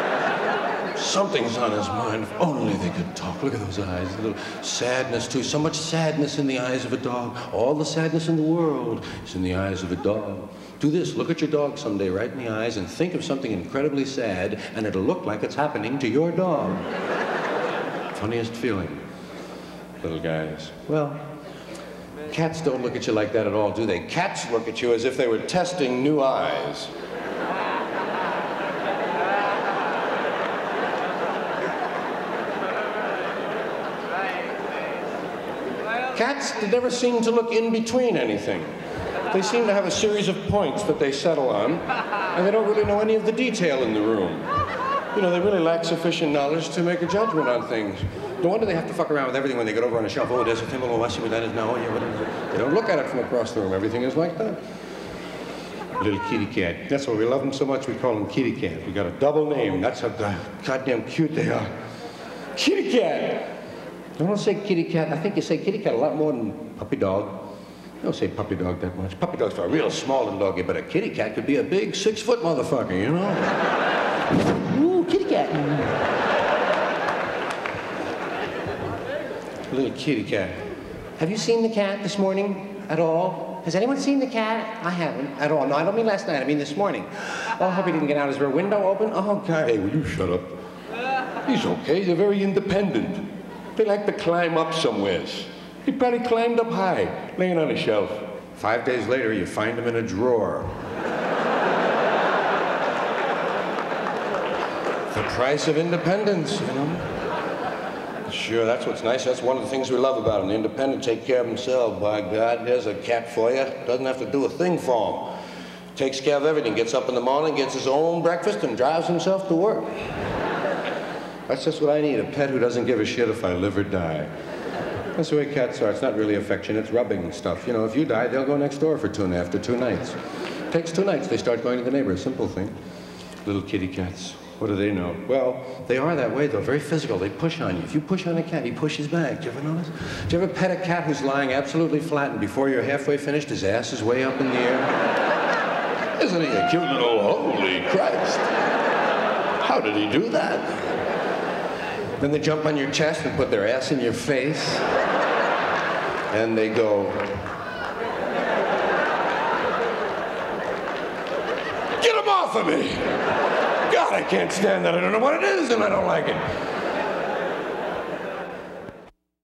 Something's on his mind. If only they could talk. Look at those eyes. A little sadness, too. So much sadness in the eyes of a dog. All the sadness in the world is in the eyes of a dog. Do this. Look at your dog someday right in the eyes and think of something incredibly sad, and it'll look like it's happening to your dog. Funniest feeling, little guys. Well, Cats don't look at you like that at all, do they? Cats look at you as if they were testing new eyes. Cats never seem to look in between anything. They seem to have a series of points that they settle on, and they don't really know any of the detail in the room. You know, they really lack sufficient knowledge to make a judgment on things. No wonder they have to fuck around with everything when they get over on a shelf. Oh, there's a thimble. Oh, I see what that is now. Oh, yeah, what is it? They don't look at it from across the room. Everything is like that. Little kitty cat. That's why we love them so much. We call them kitty cat. We got a double name. That's how goddamn cute they are. Kitty cat. I don't say kitty cat. I think you say kitty cat a lot more than puppy dog. You don't say puppy dog that much. Puppy dog's for a real small little doggy, but a kitty cat could be a big six-foot motherfucker, you know? Ooh, kitty cat. Little kitty cat. Have you seen the cat this morning at all? Has anyone seen the cat? I haven't at all. No, I don't mean last night. I mean this morning. Oh, I hope he didn't get out. Is there a window open? Oh, God. Hey, will you shut up? He's okay. They're very independent. They like to climb up somewheres. He probably climbed up high, laying on a shelf. Five days later, you find him in a drawer. the price of independence, you know? Sure, that's what's nice. That's one of the things we love about him. The independent take care of himself. By God, there's a cat for you. Doesn't have to do a thing for him. Takes care of everything. Gets up in the morning, gets his own breakfast, and drives himself to work. That's just what I need, a pet who doesn't give a shit if I live or die. That's the way cats are. It's not really affection, it's rubbing stuff. You know, if you die, they'll go next door for two and after two nights. Takes two nights, they start going to the neighbors. Simple thing. Little kitty cats. What do they know? Well, they are that way, though. Very physical. They push on you. If you push on a cat, he pushes back. Do you ever notice? Do you ever pet a cat who's lying absolutely flat, and before you're halfway finished, his ass is way up in the air? Isn't he a cute little holy Christ? How did he do that? Then they jump on your chest and put their ass in your face. And they go, Get them off of me! God, I can't stand that. I don't know what it is, and I don't like it.